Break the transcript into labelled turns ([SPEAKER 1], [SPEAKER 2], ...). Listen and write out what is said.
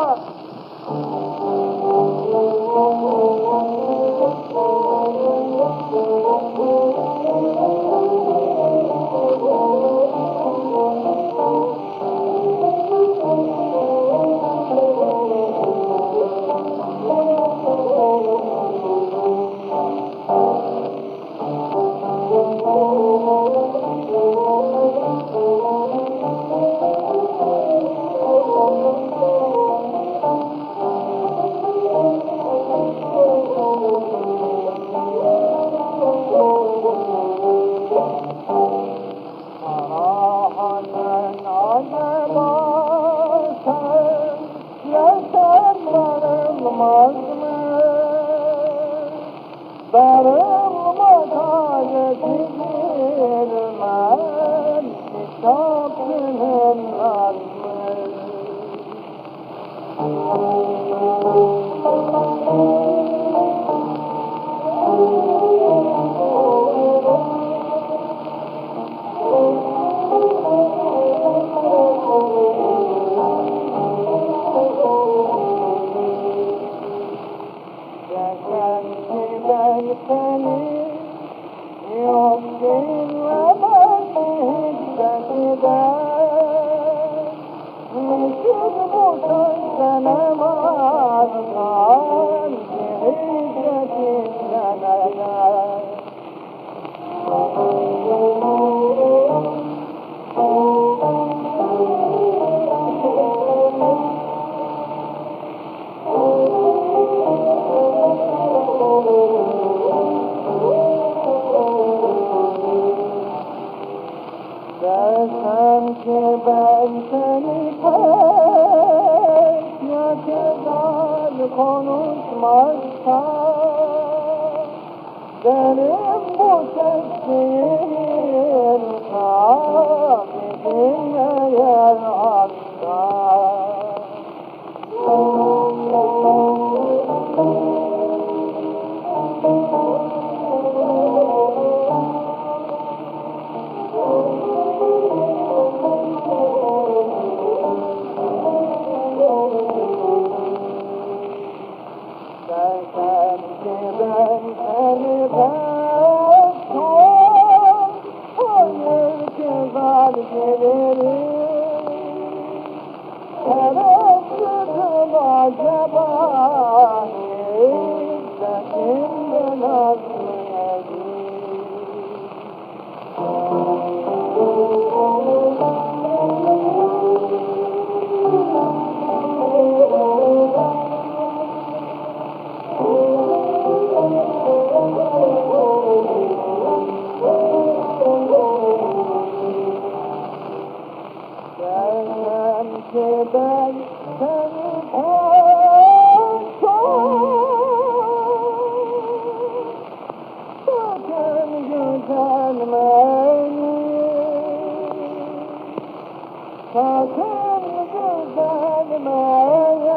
[SPEAKER 1] Oh! Sarım mataya gidiyor Yok değil, yok değil, konuşmazsa benim bu ses i Thank you.